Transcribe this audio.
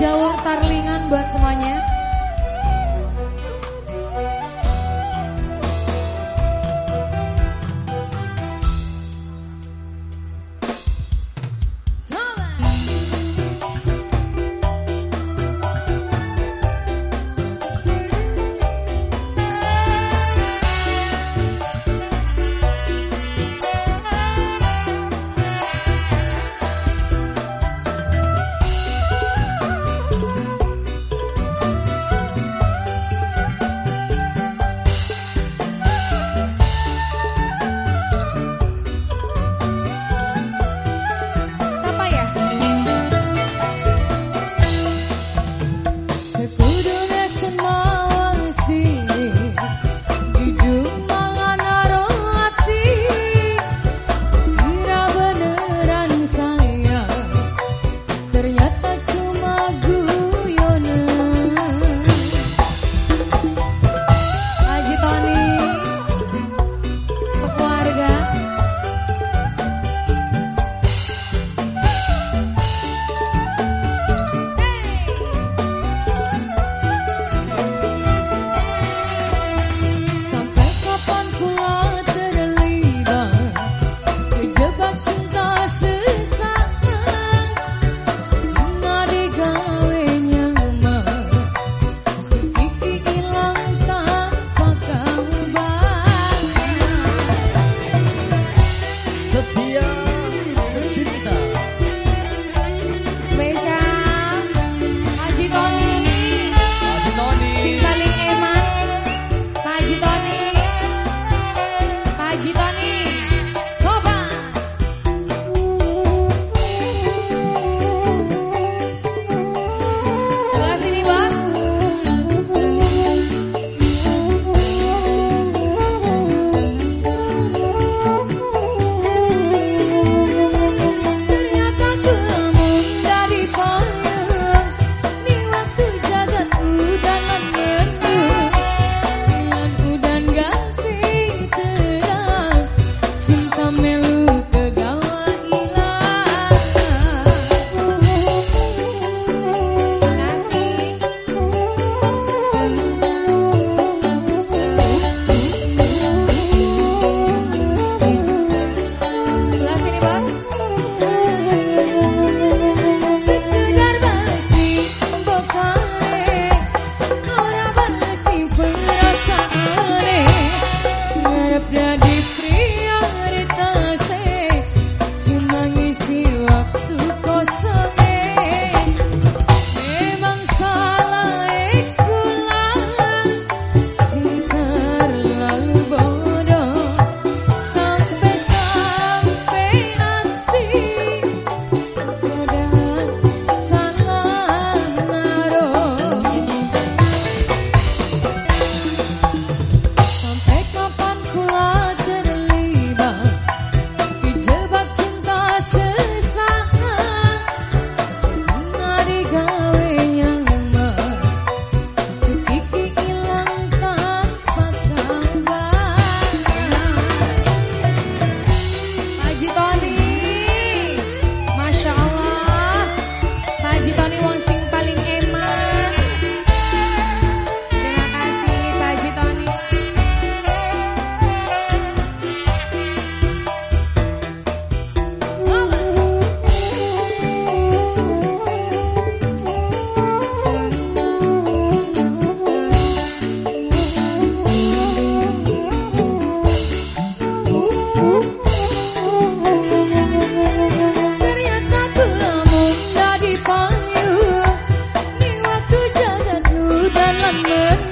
Jawur Tarlingan buat semuanya. mướn